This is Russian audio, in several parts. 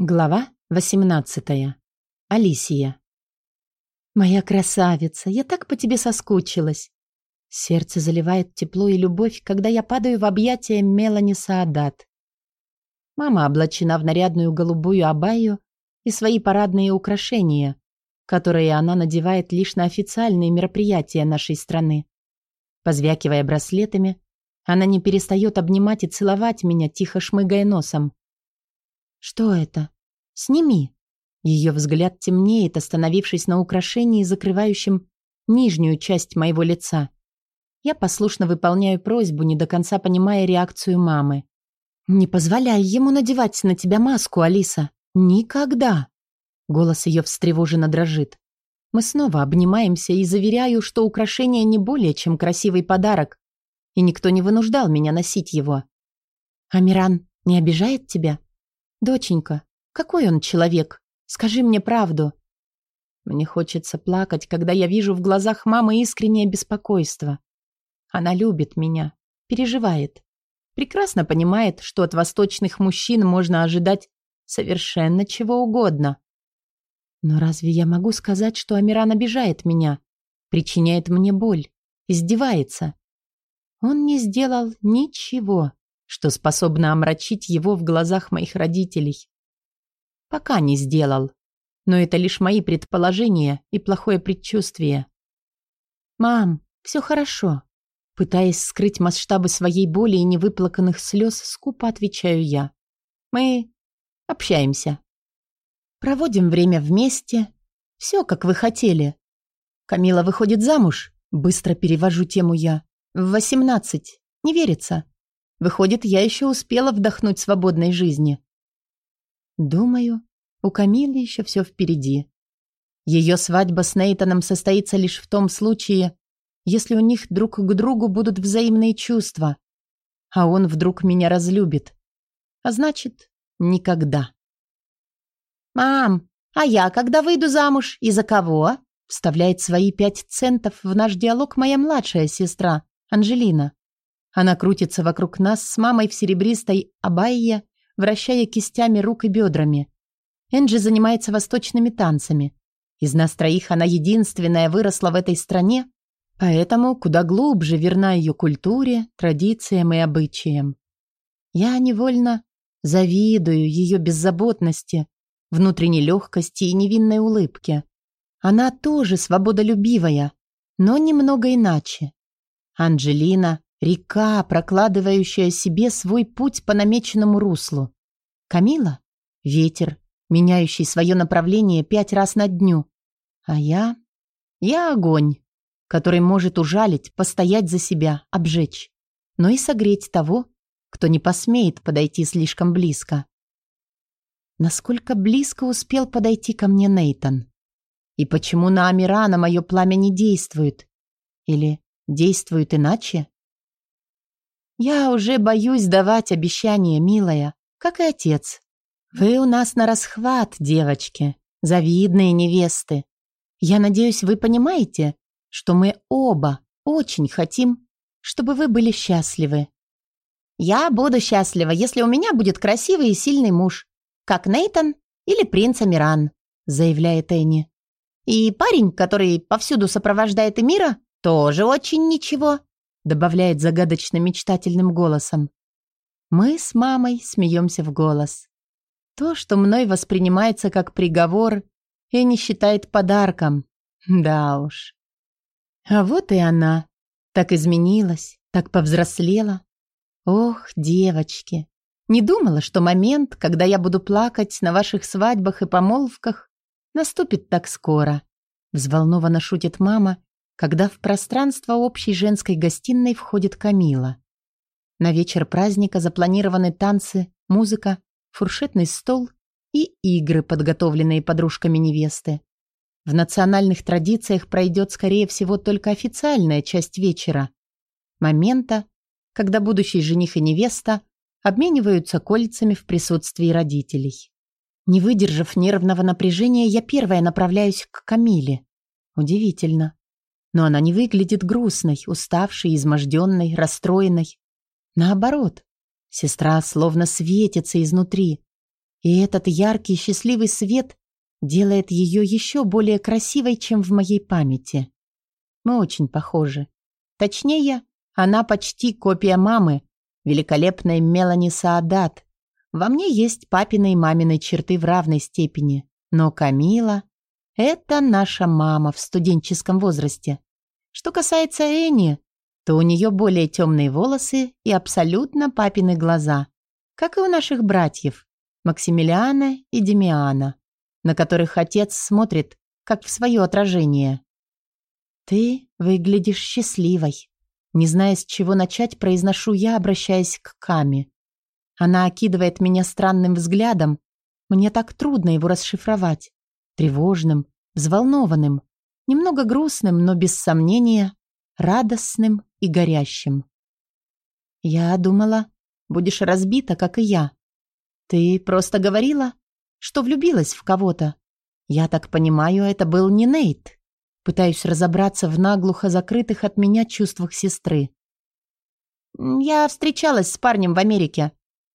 Глава 18. Алисия. «Моя красавица, я так по тебе соскучилась». Сердце заливает тепло и любовь, когда я падаю в объятия Мелани Саадат. Мама облачена в нарядную голубую абайю и свои парадные украшения, которые она надевает лишь на официальные мероприятия нашей страны. Позвякивая браслетами, она не перестает обнимать и целовать меня, тихо шмыгая носом. «Что это? Сними!» Ее взгляд темнеет, остановившись на украшении, закрывающем нижнюю часть моего лица. Я послушно выполняю просьбу, не до конца понимая реакцию мамы. «Не позволяй ему надевать на тебя маску, Алиса. Никогда!» Голос ее встревоженно дрожит. Мы снова обнимаемся и заверяю, что украшение не более чем красивый подарок, и никто не вынуждал меня носить его. «Амиран не обижает тебя?» «Доченька, какой он человек? Скажи мне правду». Мне хочется плакать, когда я вижу в глазах мамы искреннее беспокойство. Она любит меня, переживает. Прекрасно понимает, что от восточных мужчин можно ожидать совершенно чего угодно. Но разве я могу сказать, что Амиран обижает меня, причиняет мне боль, издевается? Он не сделал ничего что способно омрачить его в глазах моих родителей. Пока не сделал, но это лишь мои предположения и плохое предчувствие. «Мам, все хорошо», Пытаясь скрыть масштабы своей боли и невыплаканных слез, скупо отвечаю я. «Мы общаемся. Проводим время вместе. Все, как вы хотели. Камила выходит замуж. Быстро перевожу тему я. В восемнадцать. Не верится. Выходит, я еще успела вдохнуть свободной жизни. Думаю, у Камилы еще все впереди. Ее свадьба с Нейтаном состоится лишь в том случае, если у них друг к другу будут взаимные чувства, а он вдруг меня разлюбит. А значит, никогда. «Мам, а я когда выйду замуж? И за кого?» Вставляет свои пять центов в наш диалог моя младшая сестра, Анжелина. Она крутится вокруг нас с мамой в серебристой абайе, вращая кистями рук и бедрами. Энджи занимается восточными танцами. Из нас троих она единственная выросла в этой стране, поэтому куда глубже верна ее культуре, традициям и обычаям. Я невольно завидую ее беззаботности, внутренней легкости и невинной улыбке. Она тоже свободолюбивая, но немного иначе. Анджелина Река, прокладывающая себе свой путь по намеченному руслу. Камила — ветер, меняющий свое направление пять раз на дню. А я... Я огонь, который может ужалить, постоять за себя, обжечь, но и согреть того, кто не посмеет подойти слишком близко. Насколько близко успел подойти ко мне Нейтон? И почему на Амирана мое пламя не действует? Или действует иначе? Я уже боюсь давать обещания, милая, как и отец. Вы у нас на расхват, девочки, завидные невесты. Я надеюсь, вы понимаете, что мы оба очень хотим, чтобы вы были счастливы. Я буду счастлива, если у меня будет красивый и сильный муж, как Нейтон или принц Амиран, заявляет Энни. И парень, который повсюду сопровождает Эмира, тоже очень ничего добавляет загадочно-мечтательным голосом. Мы с мамой смеемся в голос. То, что мной воспринимается как приговор, и не считает подарком. Да уж. А вот и она. Так изменилась, так повзрослела. Ох, девочки. Не думала, что момент, когда я буду плакать на ваших свадьбах и помолвках, наступит так скоро. Взволнованно шутит мама когда в пространство общей женской гостиной входит Камила. На вечер праздника запланированы танцы, музыка, фуршетный стол и игры, подготовленные подружками невесты. В национальных традициях пройдет, скорее всего, только официальная часть вечера. Момента, когда будущий жених и невеста обмениваются кольцами в присутствии родителей. Не выдержав нервного напряжения, я первая направляюсь к Камиле. Удивительно но она не выглядит грустной, уставшей, изможденной, расстроенной. Наоборот, сестра словно светится изнутри. И этот яркий счастливый свет делает ее еще более красивой, чем в моей памяти. Мы очень похожи. Точнее, она почти копия мамы, великолепной Мелани Саадат. Во мне есть папины и мамины черты в равной степени. Но Камила — это наша мама в студенческом возрасте. Что касается Энни, то у нее более темные волосы и абсолютно папины глаза, как и у наших братьев Максимилиана и Демиана, на которых отец смотрит, как в свое отражение. «Ты выглядишь счастливой», не зная, с чего начать, произношу я, обращаясь к Каме. Она окидывает меня странным взглядом. Мне так трудно его расшифровать. Тревожным, взволнованным, немного грустным, но без сомнения радостным и горящим. Я думала, будешь разбита, как и я. Ты просто говорила, что влюбилась в кого-то. Я так понимаю, это был не Нейт. Пытаюсь разобраться в наглухо закрытых от меня чувствах сестры. Я встречалась с парнем в Америке,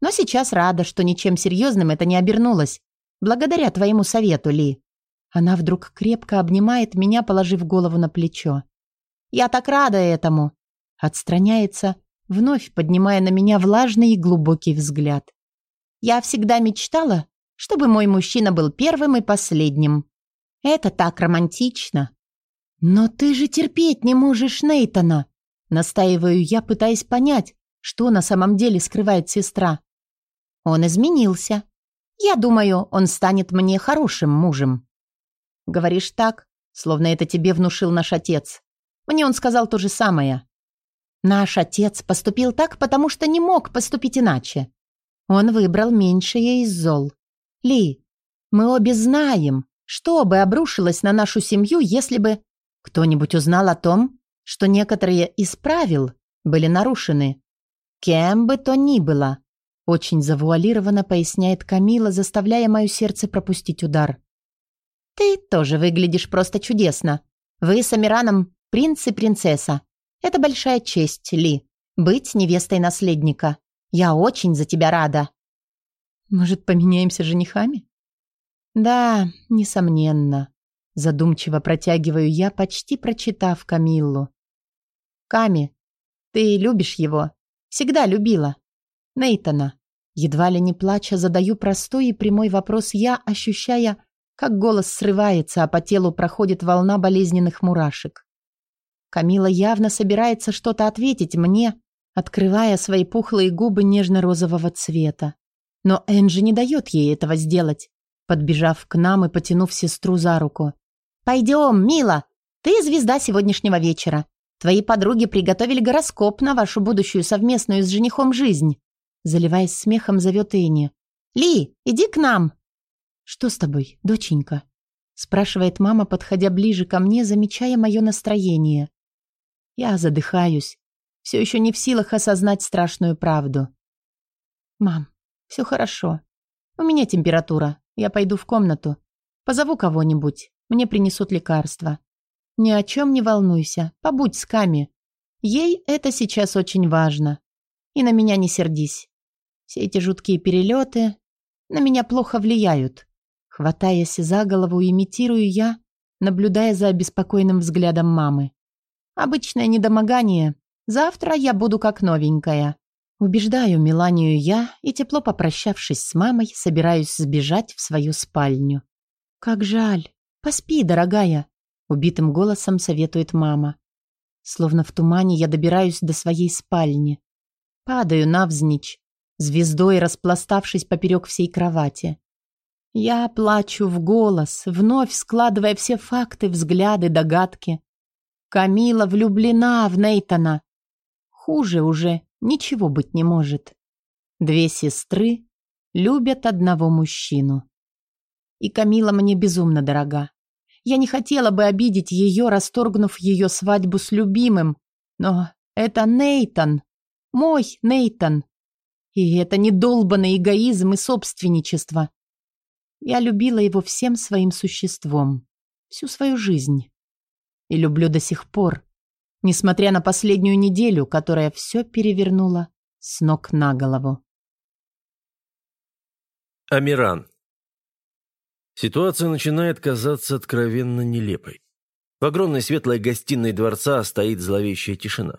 но сейчас рада, что ничем серьезным это не обернулось. Благодаря твоему совету, Ли. Она вдруг крепко обнимает меня, положив голову на плечо. Я так рада этому. Отстраняется, вновь поднимая на меня влажный и глубокий взгляд. Я всегда мечтала, чтобы мой мужчина был первым и последним. Это так романтично. Но ты же терпеть не можешь Нейтона. Настаиваю я, пытаясь понять, что на самом деле скрывает сестра. Он изменился. Я думаю, он станет мне хорошим мужем. Говоришь так, словно это тебе внушил наш отец. Мне он сказал то же самое. Наш отец поступил так, потому что не мог поступить иначе. Он выбрал меньшее из зол. Ли, мы обе знаем, что бы обрушилось на нашу семью, если бы кто-нибудь узнал о том, что некоторые из правил были нарушены. Кем бы то ни было, очень завуалированно поясняет Камила, заставляя мое сердце пропустить удар. Ты тоже выглядишь просто чудесно. Вы с Амираном Принц и принцесса. Это большая честь, Ли, быть невестой наследника. Я очень за тебя рада. Может, поменяемся женихами? Да, несомненно. Задумчиво протягиваю я, почти прочитав Камиллу. Ками, ты любишь его? Всегда любила. Нейтана. Едва ли не плача, задаю простой и прямой вопрос я, ощущая, как голос срывается, а по телу проходит волна болезненных мурашек. Камила явно собирается что-то ответить мне, открывая свои пухлые губы нежно-розового цвета. Но Энджи не дает ей этого сделать, подбежав к нам и потянув сестру за руку. «Пойдем, Мила! Ты звезда сегодняшнего вечера. Твои подруги приготовили гороскоп на вашу будущую совместную с женихом жизнь». Заливаясь смехом, зовет Энни. «Ли, иди к нам!» «Что с тобой, доченька?» спрашивает мама, подходя ближе ко мне, замечая мое настроение. Я задыхаюсь, все еще не в силах осознать страшную правду. «Мам, все хорошо. У меня температура. Я пойду в комнату. Позову кого-нибудь. Мне принесут лекарства. Ни о чем не волнуйся. Побудь с Ками. Ей это сейчас очень важно. И на меня не сердись. Все эти жуткие перелеты на меня плохо влияют. Хватаясь за голову, имитирую я, наблюдая за обеспокоенным взглядом мамы. Обычное недомогание. Завтра я буду как новенькая. Убеждаю Меланию я и, тепло попрощавшись с мамой, собираюсь сбежать в свою спальню. «Как жаль. Поспи, дорогая», — убитым голосом советует мама. Словно в тумане я добираюсь до своей спальни. Падаю навзничь, звездой распластавшись поперек всей кровати. Я плачу в голос, вновь складывая все факты, взгляды, догадки. Камила влюблена в Нейтона. Хуже уже ничего быть не может. Две сестры любят одного мужчину. И Камила мне безумно дорога. Я не хотела бы обидеть ее, расторгнув ее свадьбу с любимым, но это Нейтон, мой Нейтон. И это не долбанный эгоизм и собственничество. Я любила его всем своим существом, всю свою жизнь и люблю до сих пор, несмотря на последнюю неделю, которая все перевернула с ног на голову. Амиран. Ситуация начинает казаться откровенно нелепой. В огромной светлой гостиной дворца стоит зловещая тишина.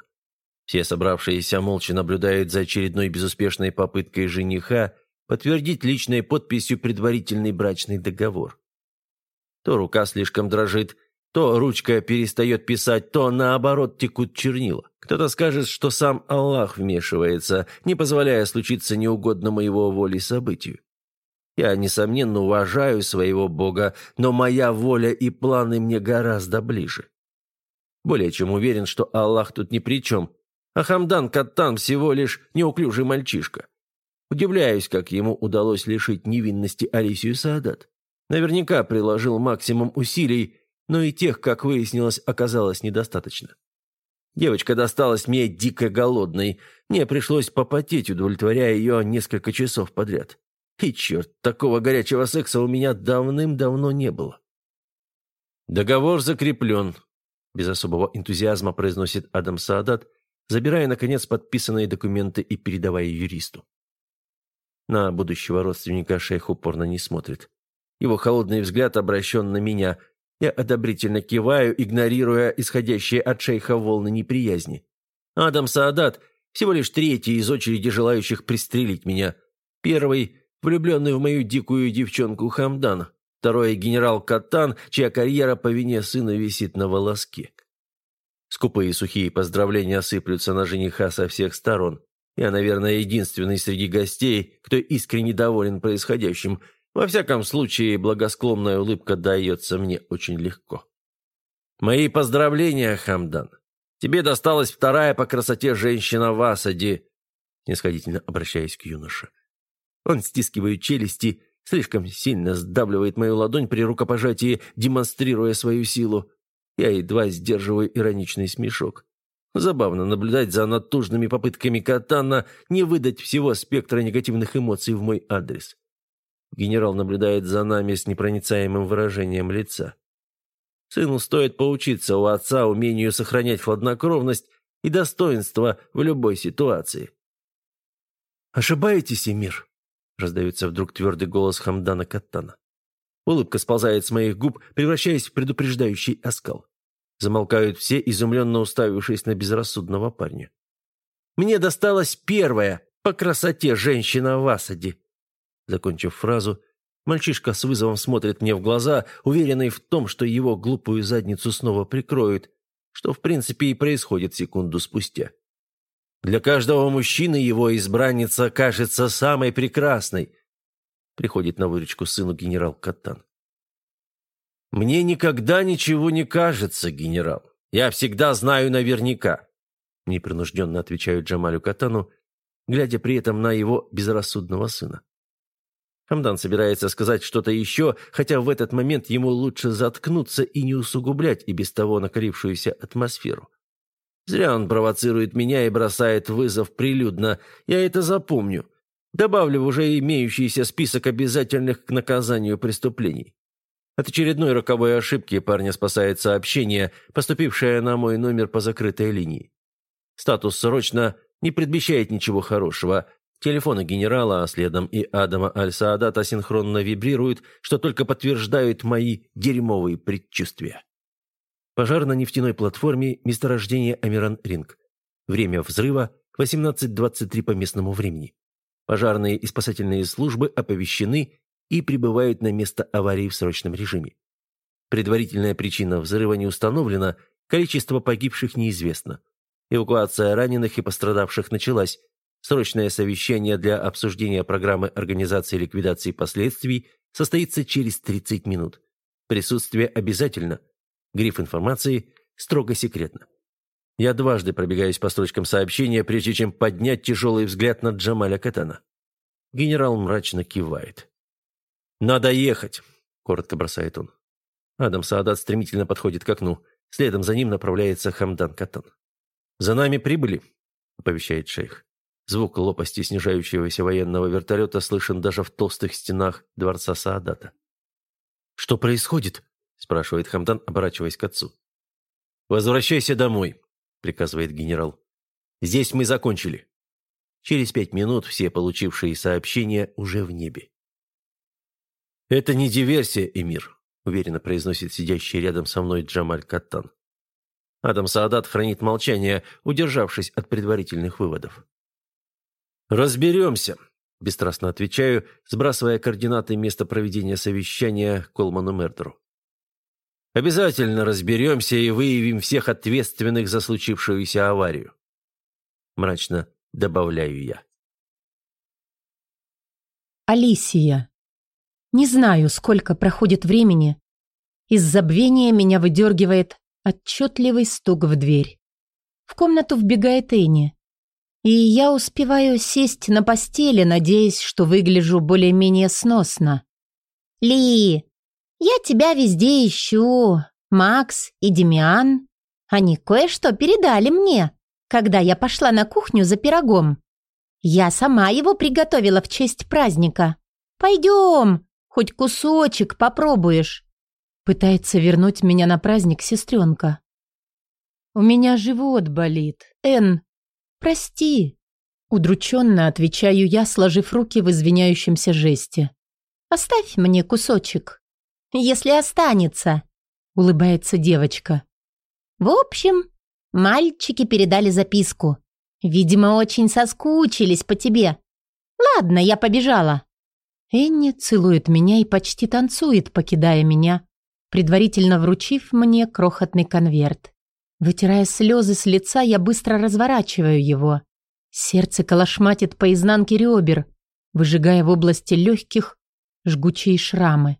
Все собравшиеся молча наблюдают за очередной безуспешной попыткой жениха подтвердить личной подписью предварительный брачный договор. То рука слишком дрожит, то ручка перестает писать, то наоборот текут чернила. Кто-то скажет, что сам Аллах вмешивается, не позволяя случиться неугодному его воле событию. Я, несомненно, уважаю своего Бога, но моя воля и планы мне гораздо ближе. Более чем уверен, что Аллах тут ни при чем, а Хамдан Каттан всего лишь неуклюжий мальчишка. Удивляюсь, как ему удалось лишить невинности Алисию Саадат. Наверняка приложил максимум усилий, но и тех, как выяснилось, оказалось недостаточно. Девочка досталась мне дико голодной. Мне пришлось попотеть, удовлетворяя ее несколько часов подряд. И черт, такого горячего секса у меня давным-давно не было. «Договор закреплен», — без особого энтузиазма произносит Адам Саадат, забирая, наконец, подписанные документы и передавая юристу. На будущего родственника шейх упорно не смотрит. Его холодный взгляд обращен на меня. Я одобрительно киваю, игнорируя исходящие от шейха волны неприязни. Адам Саадат — всего лишь третий из очереди желающих пристрелить меня. Первый влюбленный в мою дикую девчонку Хамдан, второй генерал Катан, чья карьера по вине сына висит на волоске. Скупые сухие поздравления осыплются на жениха со всех сторон. Я, наверное, единственный среди гостей, кто искренне доволен происходящим. Во всяком случае, благосклонная улыбка дается мне очень легко. Мои поздравления, Хамдан. Тебе досталась вторая по красоте женщина в Асаде, снисходительно обращаясь к юноше. Он стискивает челюсти, слишком сильно сдавливает мою ладонь при рукопожатии, демонстрируя свою силу. Я едва сдерживаю ироничный смешок. Забавно наблюдать за натужными попытками Катана не выдать всего спектра негативных эмоций в мой адрес. Генерал наблюдает за нами с непроницаемым выражением лица. Сыну стоит поучиться у отца умению сохранять хладнокровность и достоинство в любой ситуации. «Ошибаетесь, Эмир?» Раздается вдруг твердый голос Хамдана Каттана. Улыбка сползает с моих губ, превращаясь в предупреждающий оскал. Замолкают все, изумленно уставившись на безрассудного парня. «Мне досталась первая по красоте женщина в Асаде!» Закончив фразу, мальчишка с вызовом смотрит мне в глаза, уверенный в том, что его глупую задницу снова прикроют, что в принципе и происходит секунду спустя. Для каждого мужчины его избранница кажется самой прекрасной. Приходит на выручку сыну генерал Каттан. «Мне никогда ничего не кажется, генерал. Я всегда знаю наверняка», — непринужденно отвечаю Джамалю Катану, глядя при этом на его безрассудного сына. Хамдан собирается сказать что-то еще, хотя в этот момент ему лучше заткнуться и не усугублять и без того накалившуюся атмосферу. Зря он провоцирует меня и бросает вызов прилюдно. Я это запомню. Добавлю в уже имеющийся список обязательных к наказанию преступлений. От очередной роковой ошибки парня спасает сообщение, поступившее на мой номер по закрытой линии. Статус «Срочно» не предвещает ничего хорошего. Телефоны генерала, а следом и Адама Аль-Саадата синхронно вибрируют, что только подтверждают мои дерьмовые предчувствия. Пожар на нефтяной платформе, месторождение Амиран-Ринг. Время взрыва 18.23 по местному времени. Пожарные и спасательные службы оповещены и прибывают на место аварии в срочном режиме. Предварительная причина взрыва не установлена, количество погибших неизвестно. Эвакуация раненых и пострадавших началась. Срочное совещание для обсуждения программы организации ликвидации последствий состоится через 30 минут. Присутствие обязательно – Гриф информации строго секретно. Я дважды пробегаюсь по строчкам сообщения, прежде чем поднять тяжелый взгляд на Джамаля Катана. Генерал мрачно кивает. «Надо ехать», — коротко бросает он. Адам Саадат стремительно подходит к окну. Следом за ним направляется Хамдан Катан. «За нами прибыли», — оповещает шейх. Звук лопасти снижающегося военного вертолета слышен даже в толстых стенах дворца Саадата. «Что происходит?» – спрашивает Хамдан, оборачиваясь к отцу. «Возвращайся домой», – приказывает генерал. «Здесь мы закончили». Через пять минут все получившие сообщения уже в небе. «Это не диверсия, Эмир», — уверенно произносит сидящий рядом со мной Джамаль Каттан. Адам Саадат хранит молчание, удержавшись от предварительных выводов. «Разберемся», – бесстрастно отвечаю, сбрасывая координаты места проведения совещания Колману Мердеру. «Обязательно разберемся и выявим всех ответственных за случившуюся аварию», – мрачно добавляю я. Алисия. Не знаю, сколько проходит времени. Из забвения меня выдергивает отчетливый стук в дверь. В комнату вбегает Энни. И я успеваю сесть на постели, надеясь, что выгляжу более-менее сносно. «Ли, я тебя везде ищу. Макс и Демиан. Они кое-что передали мне, когда я пошла на кухню за пирогом. Я сама его приготовила в честь праздника. Пойдем, хоть кусочек попробуешь». Пытается вернуть меня на праздник сестренка. «У меня живот болит. Эн, «Прости», — удрученно отвечаю я, сложив руки в извиняющемся жесте. «Оставь мне кусочек, если останется», — улыбается девочка. «В общем, мальчики передали записку. Видимо, очень соскучились по тебе. Ладно, я побежала». Энни целует меня и почти танцует, покидая меня, предварительно вручив мне крохотный конверт. Вытирая слезы с лица, я быстро разворачиваю его. Сердце колошматит по изнанке ребер, выжигая в области легких жгучие шрамы.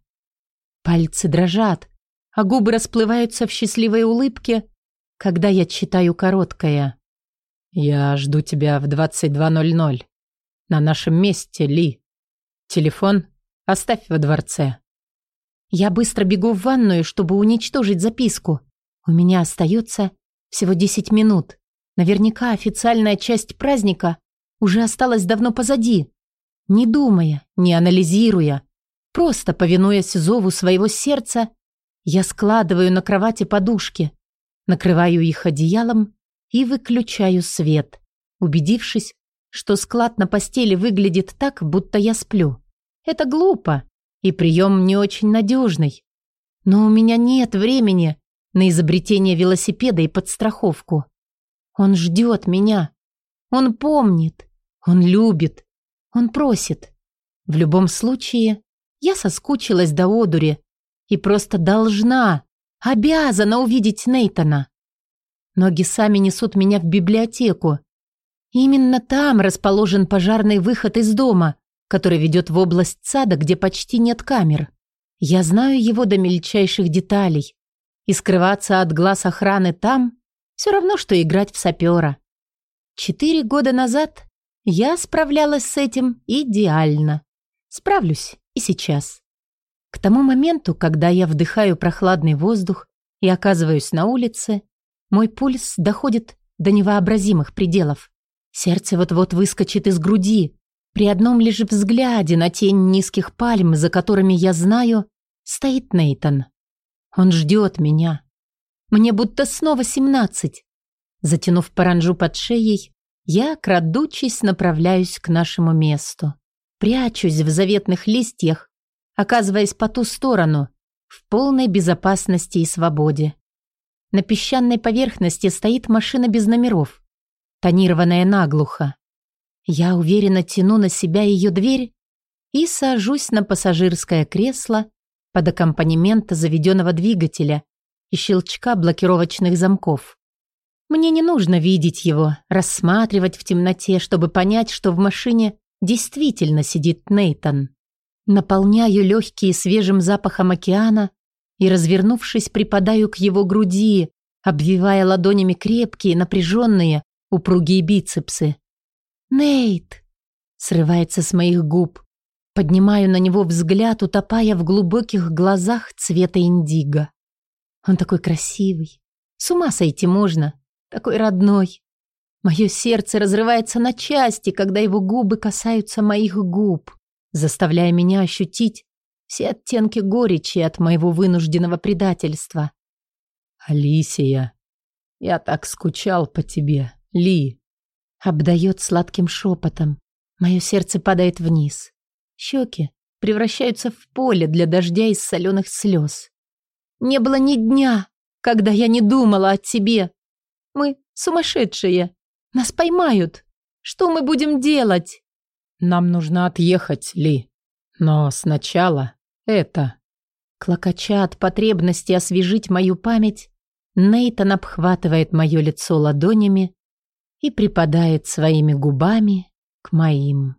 Пальцы дрожат, а губы расплываются в счастливой улыбке, когда я читаю короткое. «Я жду тебя в 22.00. На нашем месте, Ли. Телефон оставь во дворце». Я быстро бегу в ванную, чтобы уничтожить записку. У меня остается всего 10 минут. Наверняка официальная часть праздника уже осталась давно позади. Не думая, не анализируя, просто повинуясь зову своего сердца, я складываю на кровати подушки, накрываю их одеялом и выключаю свет, убедившись, что склад на постели выглядит так, будто я сплю. Это глупо, и прием не очень надежный. Но у меня нет времени на изобретение велосипеда и подстраховку. Он ждет меня. Он помнит. Он любит. Он просит. В любом случае, я соскучилась до одури и просто должна, обязана увидеть Нейтона. Ноги сами несут меня в библиотеку. Именно там расположен пожарный выход из дома, который ведет в область сада, где почти нет камер. Я знаю его до мельчайших деталей. И скрываться от глаз охраны там все равно, что играть в сапера. Четыре года назад я справлялась с этим идеально. Справлюсь и сейчас. К тому моменту, когда я вдыхаю прохладный воздух и оказываюсь на улице, мой пульс доходит до невообразимых пределов. Сердце вот-вот выскочит из груди. При одном лишь взгляде на тень низких пальм, за которыми я знаю, стоит Нейтон. Он ждет меня. Мне будто снова семнадцать. Затянув паранжу под шеей, я, крадучись, направляюсь к нашему месту. Прячусь в заветных листьях, оказываясь по ту сторону, в полной безопасности и свободе. На песчаной поверхности стоит машина без номеров, тонированная наглухо. Я уверенно тяну на себя ее дверь и сажусь на пассажирское кресло, под аккомпанемент заведенного двигателя и щелчка блокировочных замков. Мне не нужно видеть его, рассматривать в темноте, чтобы понять, что в машине действительно сидит Нейтон. Наполняю легкие свежим запахом океана и, развернувшись, припадаю к его груди, обвивая ладонями крепкие, напряженные, упругие бицепсы. «Нейт!» срывается с моих губ. Поднимаю на него взгляд, утопая в глубоких глазах цвета индиго. Он такой красивый. С ума сойти можно. Такой родной. Мое сердце разрывается на части, когда его губы касаются моих губ, заставляя меня ощутить все оттенки горечи от моего вынужденного предательства. «Алисия, я так скучал по тебе, Ли!» Обдает сладким шепотом. Мое сердце падает вниз. Щеки превращаются в поле для дождя из соленых слез. Не было ни дня, когда я не думала о тебе. Мы сумасшедшие. Нас поймают. Что мы будем делать? Нам нужно отъехать, Ли. Но сначала это. Клокоча от потребности освежить мою память, Нейтан обхватывает мое лицо ладонями и припадает своими губами к моим.